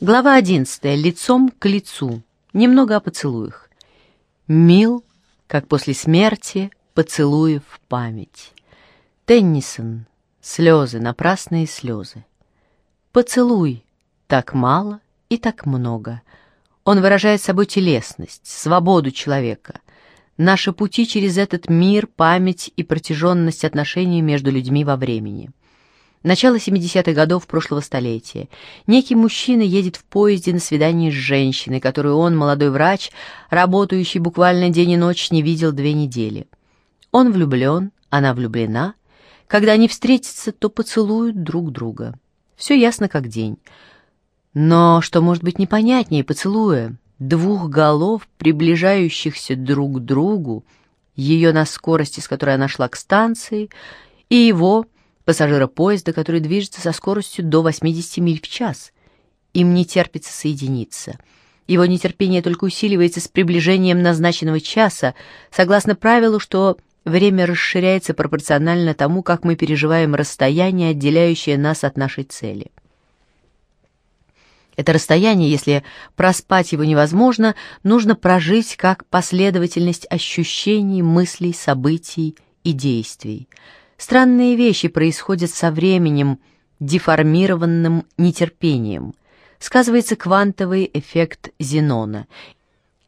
Глава одиннадцатая. Лицом к лицу. Немного о поцелуях. Мил, как после смерти, поцелуев память. Теннисон. Слезы, напрасные слезы. Поцелуй. Так мало и так много. Он выражает собой телесность, свободу человека. Наши пути через этот мир, память и протяженность отношений между людьми во времени. Начало 70-х годов прошлого столетия. Некий мужчина едет в поезде на свидание с женщиной, которую он, молодой врач, работающий буквально день и ночь, не видел две недели. Он влюблен, она влюблена. Когда они встретятся, то поцелуют друг друга. Все ясно как день. Но что может быть непонятнее поцелуя? Двух голов, приближающихся друг к другу, ее на скорости, с которой она шла к станции, и его, пассажира поезда, который движется со скоростью до 80 миль в час. Им не терпится соединиться. Его нетерпение только усиливается с приближением назначенного часа, согласно правилу, что время расширяется пропорционально тому, как мы переживаем расстояние, отделяющее нас от нашей цели. Это расстояние, если проспать его невозможно, нужно прожить как последовательность ощущений, мыслей, событий и действий — Странные вещи происходят со временем, деформированным нетерпением. Сказывается квантовый эффект Зенона.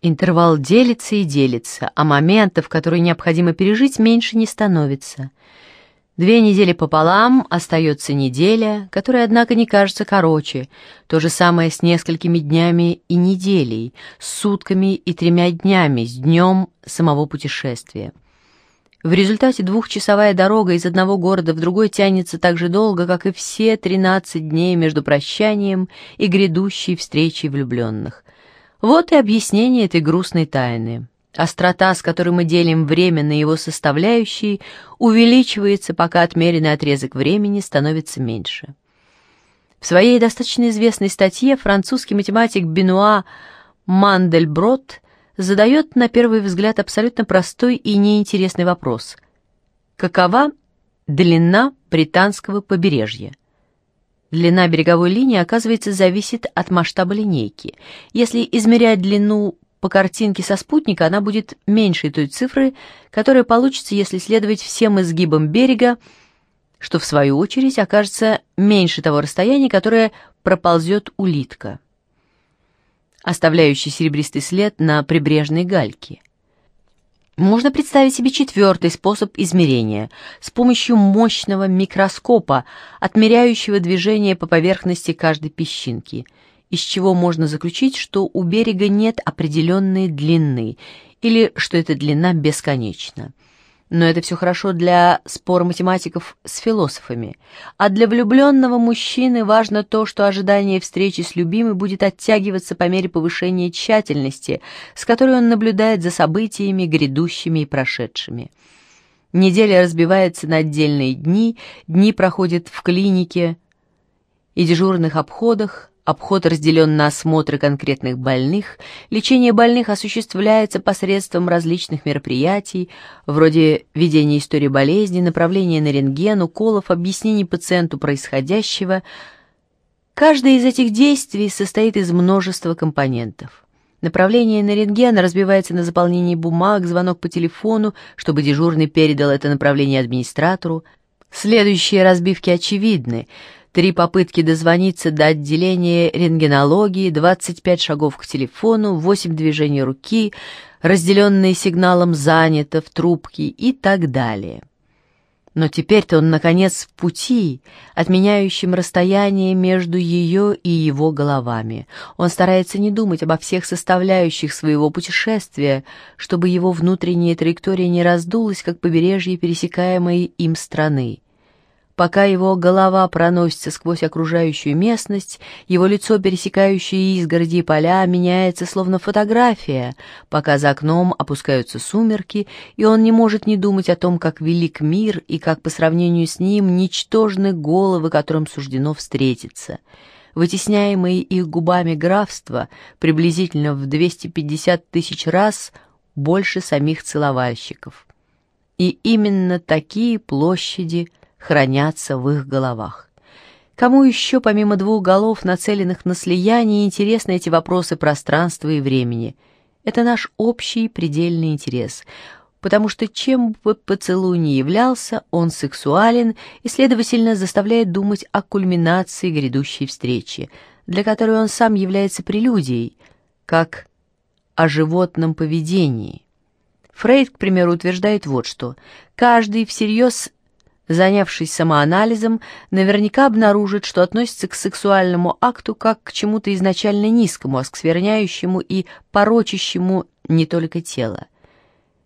Интервал делится и делится, а моментов, которые необходимо пережить, меньше не становится. Две недели пополам остается неделя, которая, однако, не кажется короче. То же самое с несколькими днями и неделей, с сутками и тремя днями, с днем самого путешествия. В результате двухчасовая дорога из одного города в другой тянется так же долго, как и все 13 дней между прощанием и грядущей встречей влюбленных. Вот и объяснение этой грустной тайны. Острота, с которой мы делим время на его составляющие, увеличивается, пока отмеренный отрезок времени становится меньше. В своей достаточно известной статье французский математик Бенуа Мандельброд задает на первый взгляд абсолютно простой и неинтересный вопрос. Какова длина британского побережья? Длина береговой линии, оказывается, зависит от масштаба линейки. Если измерять длину по картинке со спутника, она будет меньше той цифры, которая получится, если следовать всем изгибам берега, что в свою очередь окажется меньше того расстояния, которое проползет улитка оставляющий серебристый след на прибрежной гальке. Можно представить себе четвертый способ измерения с помощью мощного микроскопа, отмеряющего движение по поверхности каждой песчинки, из чего можно заключить, что у берега нет определенной длины или что эта длина бесконечна. Но это все хорошо для спора математиков с философами. А для влюбленного мужчины важно то, что ожидание встречи с любимой будет оттягиваться по мере повышения тщательности, с которой он наблюдает за событиями, грядущими и прошедшими. Неделя разбивается на отдельные дни, дни проходят в клинике и дежурных обходах, Обход разделен на осмотры конкретных больных, лечение больных осуществляется посредством различных мероприятий, вроде ведения истории болезни, направления на рентген, уколов, объяснений пациенту происходящего. Каждое из этих действий состоит из множества компонентов. Направление на рентген разбивается на заполнение бумаг, звонок по телефону, чтобы дежурный передал это направление администратору. Следующие разбивки очевидны — Три попытки дозвониться до отделения рентгенологии, 25 шагов к телефону, 8 движений руки, разделенные сигналом «занято» в трубке и так далее. Но теперь-то он, наконец, в пути, отменяющем расстояние между ее и его головами. Он старается не думать обо всех составляющих своего путешествия, чтобы его внутренняя траектория не раздулась, как побережье пересекаемой им страны. Пока его голова проносится сквозь окружающую местность, его лицо, пересекающее изгороди поля, меняется словно фотография, пока за окном опускаются сумерки, и он не может не думать о том, как велик мир и как по сравнению с ним ничтожны головы, которым суждено встретиться. Вытесняемые их губами графства приблизительно в 250 тысяч раз больше самих целовальщиков. И именно такие площади – хранятся в их головах. Кому еще, помимо двух голов, нацеленных на слияние, интересны эти вопросы пространства и времени? Это наш общий предельный интерес, потому что чем бы поцелуй ни являлся, он сексуален и, следовательно, заставляет думать о кульминации грядущей встречи, для которой он сам является прелюдией, как о животном поведении. Фрейд, к примеру, утверждает вот что. Каждый всерьез занявшись самоанализом, наверняка обнаружит, что относится к сексуальному акту как к чему-то изначально низкому, оскверняющему и порочащему не только тело.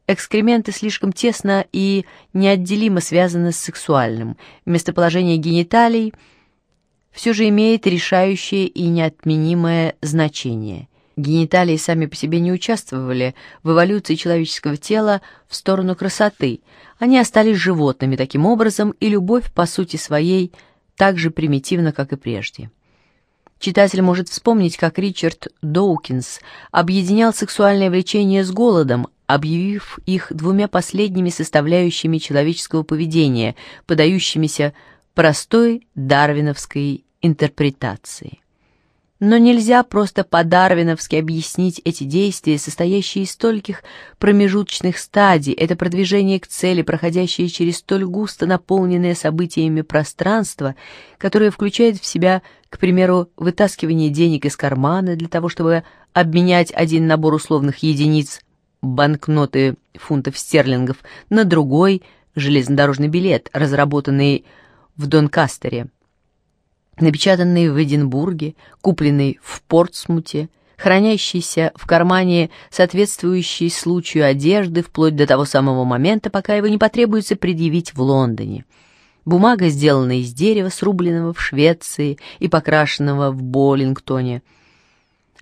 Экскременты слишком тесно и неотделимо связаны с сексуальным. Местоположение гениталий все же имеет решающее и неотменимое значение. Гениталии сами по себе не участвовали в эволюции человеческого тела в сторону красоты. Они остались животными таким образом, и любовь, по сути своей, так же примитивна, как и прежде. Читатель может вспомнить, как Ричард Доукинс объединял сексуальное влечение с голодом, объявив их двумя последними составляющими человеческого поведения, подающимися простой дарвиновской интерпретации. Но нельзя просто по-дарвиновски объяснить эти действия, состоящие из стольких промежуточных стадий, это продвижение к цели, проходящее через столь густо наполненное событиями пространство, которое включает в себя, к примеру, вытаскивание денег из кармана для того, чтобы обменять один набор условных единиц банкноты фунтов стерлингов на другой железнодорожный билет, разработанный в Донкастере напечатанный в Эдинбурге, купленный в Портсмуте, хранящийся в кармане соответствующей случаю одежды вплоть до того самого момента, пока его не потребуется предъявить в Лондоне. Бумага, сделанная из дерева, срубленного в Швеции и покрашенного в Боллингтоне –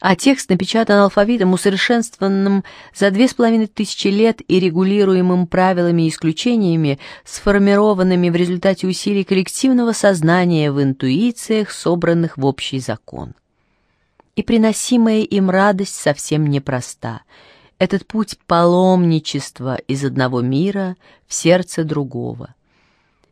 а текст напечатан алфавитом, усовершенствованным за две с половиной тысячи лет и регулируемым правилами и исключениями, сформированными в результате усилий коллективного сознания в интуициях, собранных в общий закон. И приносимая им радость совсем непроста. Этот путь паломничества из одного мира в сердце другого.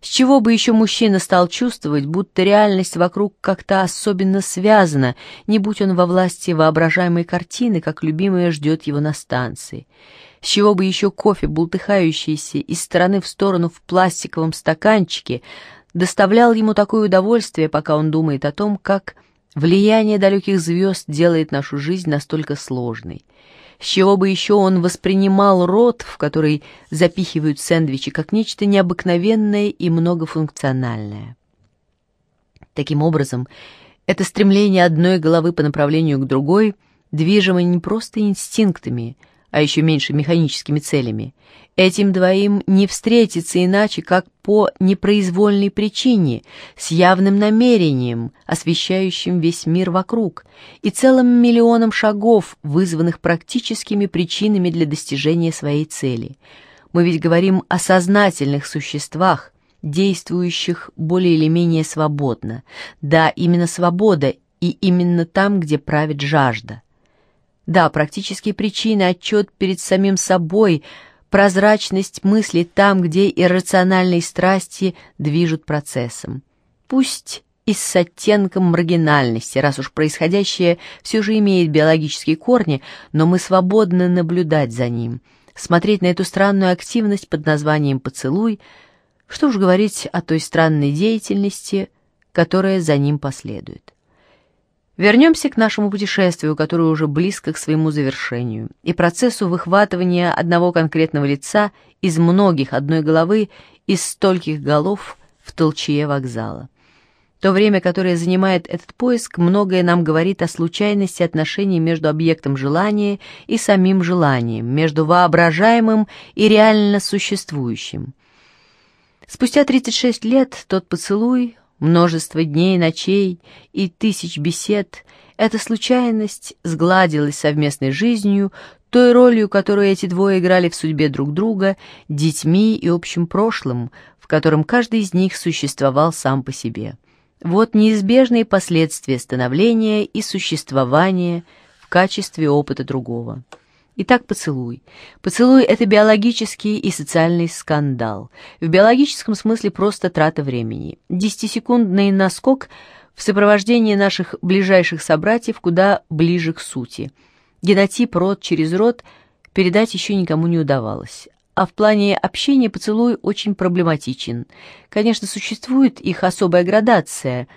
С чего бы еще мужчина стал чувствовать, будто реальность вокруг как-то особенно связана, не будь он во власти воображаемой картины, как любимая ждет его на станции? С чего бы еще кофе, бултыхающийся из стороны в сторону в пластиковом стаканчике, доставлял ему такое удовольствие, пока он думает о том, как влияние далеких звезд делает нашу жизнь настолько сложной? С чего бы еще он воспринимал рот, в который запихивают сэндвичи, как нечто необыкновенное и многофункциональное? Таким образом, это стремление одной головы по направлению к другой движимо не просто инстинктами, а еще меньше механическими целями. Этим двоим не встретиться иначе, как по непроизвольной причине, с явным намерением, освещающим весь мир вокруг, и целым миллионом шагов, вызванных практическими причинами для достижения своей цели. Мы ведь говорим о сознательных существах, действующих более или менее свободно. Да, именно свобода, и именно там, где правит жажда. Да, практические причины, отчет перед самим собой, прозрачность мысли там, где иррациональные страсти движут процессом. Пусть и с оттенком маргинальности, раз уж происходящее все же имеет биологические корни, но мы свободны наблюдать за ним, смотреть на эту странную активность под названием «поцелуй», что уж говорить о той странной деятельности, которая за ним последует. Вернемся к нашему путешествию, которое уже близко к своему завершению, и процессу выхватывания одного конкретного лица из многих одной головы, из стольких голов в толчье вокзала. То время, которое занимает этот поиск, многое нам говорит о случайности отношений между объектом желания и самим желанием, между воображаемым и реально существующим. Спустя 36 лет тот поцелуй, Множество дней, ночей и тысяч бесед эта случайность сгладилась совместной жизнью, той ролью, которую эти двое играли в судьбе друг друга, детьми и общим прошлым, в котором каждый из них существовал сам по себе. Вот неизбежные последствия становления и существования в качестве опыта другого. Итак, поцелуй. Поцелуй — это биологический и социальный скандал. В биологическом смысле просто трата времени. Десятисекундный наскок в сопровождении наших ближайших собратьев куда ближе к сути. Генотип род через род передать еще никому не удавалось. А в плане общения поцелуй очень проблематичен. Конечно, существует их особая градация.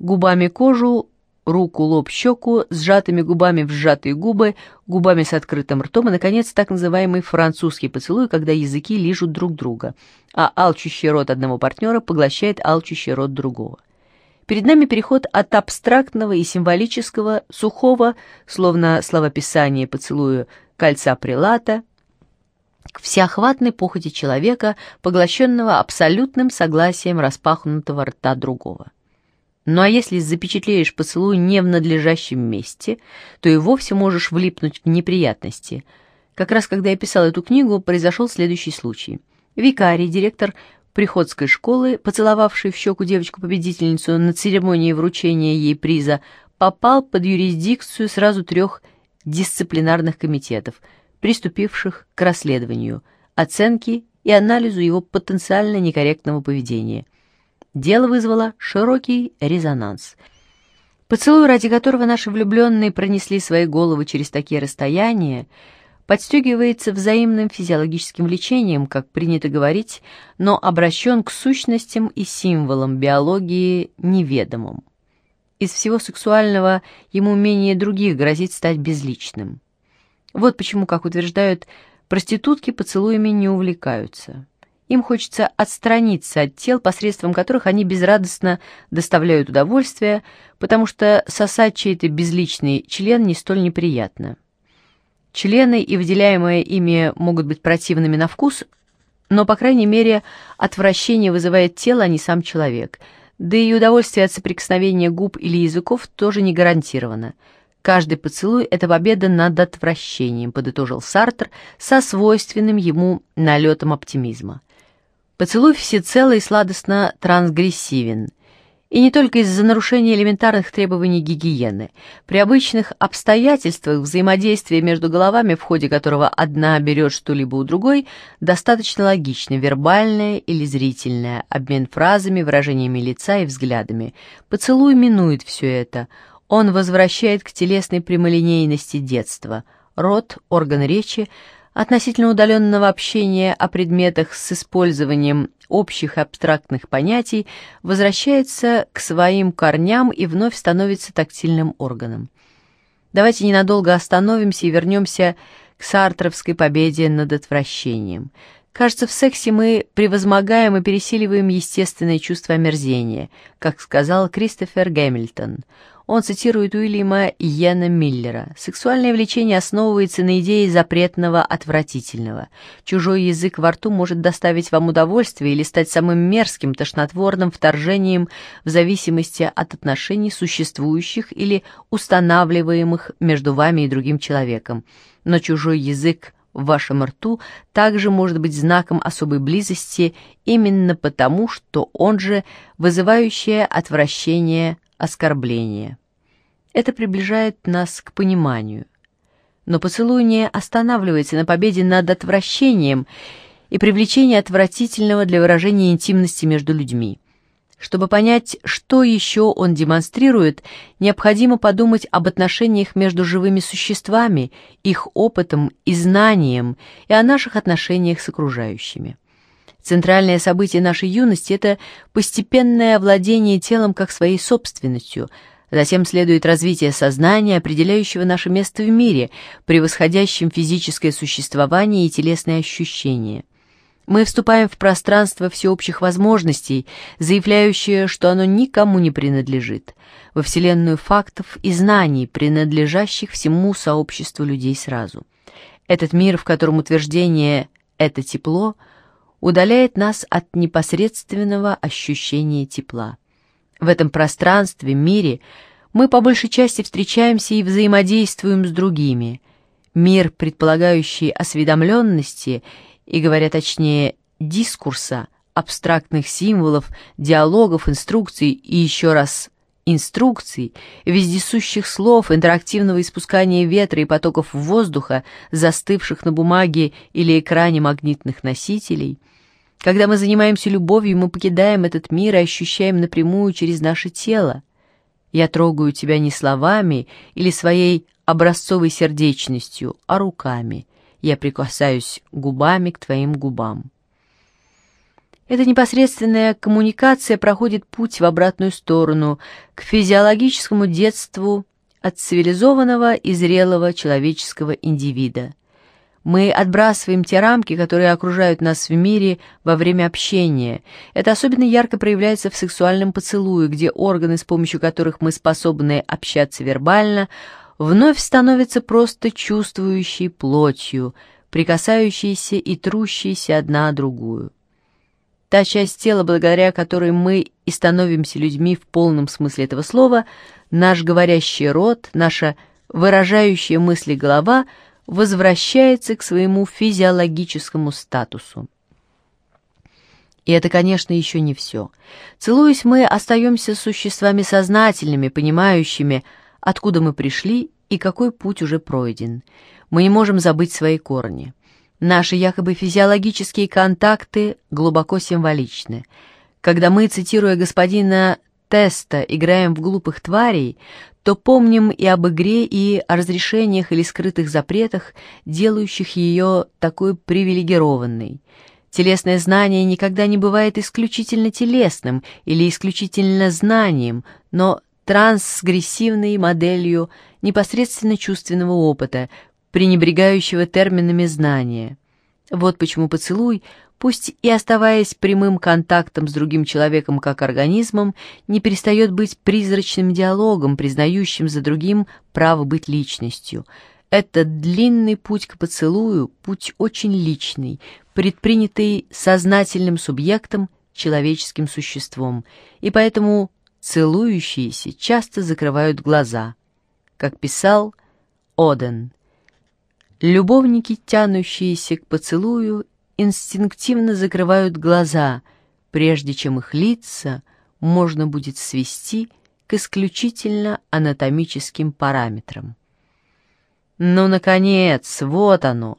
Губами кожу руку, лоб, щеку, сжатыми губами в сжатые губы, губами с открытым ртом и, наконец, так называемый французский поцелуй, когда языки лижут друг друга, а алчущий рот одного партнера поглощает алчущий рот другого. Перед нами переход от абстрактного и символического, сухого, словно словописание поцелуя кольца прилата, к всеохватной похоти человека, поглощенного абсолютным согласием распахнутого рта другого. Ну а если запечатлеешь поцелуй не в надлежащем месте, то и вовсе можешь влипнуть в неприятности. Как раз когда я писал эту книгу, произошел следующий случай. Викарий, директор приходской школы, поцеловавший в щеку девочку-победительницу на церемонии вручения ей приза, попал под юрисдикцию сразу трех дисциплинарных комитетов, приступивших к расследованию, оценке и анализу его потенциально некорректного поведения – Дело вызвало широкий резонанс. Поцелуй, ради которого наши влюбленные пронесли свои головы через такие расстояния, подстегивается взаимным физиологическим влечением, как принято говорить, но обращен к сущностям и символам биологии неведомым. Из всего сексуального ему менее других грозит стать безличным. Вот почему, как утверждают, проститутки поцелуями не увлекаются. Им хочется отстраниться от тел, посредством которых они безрадостно доставляют удовольствие, потому что сосать чей-то безличный член не столь неприятно. Члены и выделяемые ими могут быть противными на вкус, но, по крайней мере, отвращение вызывает тело, а не сам человек. Да и удовольствие от соприкосновения губ или языков тоже не гарантировано. Каждый поцелуй — это победа над отвращением, подытожил Сартр со свойственным ему налетом оптимизма. Поцелуй всецело и сладостно трансгрессивен. И не только из-за нарушения элементарных требований гигиены. При обычных обстоятельствах взаимодействие между головами, в ходе которого одна берет что-либо у другой, достаточно логично, вербальное или зрительное, обмен фразами, выражениями лица и взглядами. Поцелуй минует все это. Он возвращает к телесной прямолинейности детства. Рот, орган речи — относительно удаленного общения о предметах с использованием общих абстрактных понятий возвращается к своим корням и вновь становится тактильным органом. Давайте ненадолго остановимся и вернемся к сартровской победе над отвращением. Кажется, в сексе мы превозмогаем и пересиливаем естественное чувство омерзения, как сказал Кристофер Гэмильтон – он цитирует Уильяма Йена Миллера. «Сексуальное влечение основывается на идее запретного отвратительного. Чужой язык во рту может доставить вам удовольствие или стать самым мерзким, тошнотворным вторжением в зависимости от отношений, существующих или устанавливаемых между вами и другим человеком. Но чужой язык в вашем рту также может быть знаком особой близости именно потому, что он же вызывающее отвращение оскорбление. Это приближает нас к пониманию. Но поцелуй не останавливается на победе над отвращением и привлечении отвратительного для выражения интимности между людьми. Чтобы понять, что еще он демонстрирует, необходимо подумать об отношениях между живыми существами, их опытом и знанием, и о наших отношениях с окружающими. Центральное событие нашей юности – это постепенное овладение телом как своей собственностью. Затем следует развитие сознания, определяющего наше место в мире, превосходящем физическое существование и телесные ощущения. Мы вступаем в пространство всеобщих возможностей, заявляющее, что оно никому не принадлежит, во вселенную фактов и знаний, принадлежащих всему сообществу людей сразу. Этот мир, в котором утверждение «это тепло» – удаляет нас от непосредственного ощущения тепла. В этом пространстве, мире, мы по большей части встречаемся и взаимодействуем с другими. Мир, предполагающий осведомленности, и, говоря точнее, дискурса, абстрактных символов, диалогов, инструкций и еще раз инструкций, вездесущих слов, интерактивного испускания ветра и потоков воздуха, застывших на бумаге или экране магнитных носителей. Когда мы занимаемся любовью, мы покидаем этот мир и ощущаем напрямую через наше тело. Я трогаю тебя не словами или своей образцовой сердечностью, а руками. Я прикасаюсь губами к твоим губам. Эта непосредственная коммуникация проходит путь в обратную сторону, к физиологическому детству от цивилизованного и зрелого человеческого индивида. Мы отбрасываем те рамки, которые окружают нас в мире во время общения. Это особенно ярко проявляется в сексуальном поцелуе, где органы, с помощью которых мы способны общаться вербально, вновь становятся просто чувствующей плотью, прикасающейся и трущейся одна другую. Та часть тела, благодаря которой мы и становимся людьми в полном смысле этого слова, наш говорящий рот, наша выражающая мысли голова возвращается к своему физиологическому статусу. И это, конечно, еще не все. Целуясь, мы остаемся существами сознательными, понимающими, откуда мы пришли и какой путь уже пройден. Мы не можем забыть свои корни. Наши якобы физиологические контакты глубоко символичны. Когда мы, цитируя господина Теста, играем в глупых тварей, то помним и об игре, и о разрешениях или скрытых запретах, делающих ее такой привилегированной. Телесное знание никогда не бывает исключительно телесным или исключительно знанием, но трансгрессивной моделью непосредственно чувственного опыта, пренебрегающего терминами знания. Вот почему поцелуй, пусть и оставаясь прямым контактом с другим человеком как организмом, не перестает быть призрачным диалогом, признающим за другим право быть личностью. Это длинный путь к поцелую, путь очень личный, предпринятый сознательным субъектом, человеческим существом, и поэтому целующиеся часто закрывают глаза. Как писал Оден, Любовники, тянущиеся к поцелую, инстинктивно закрывают глаза, прежде чем их лица можно будет свести к исключительно анатомическим параметрам. Ну, наконец, вот оно.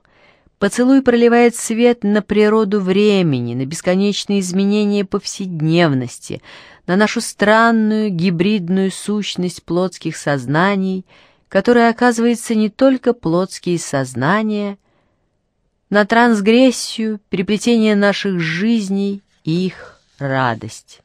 Поцелуй проливает свет на природу времени, на бесконечные изменения повседневности, на нашу странную гибридную сущность плотских сознаний — которая оказывается не только плотские сознания, на трансгрессию, переплетение наших жизней и их радость.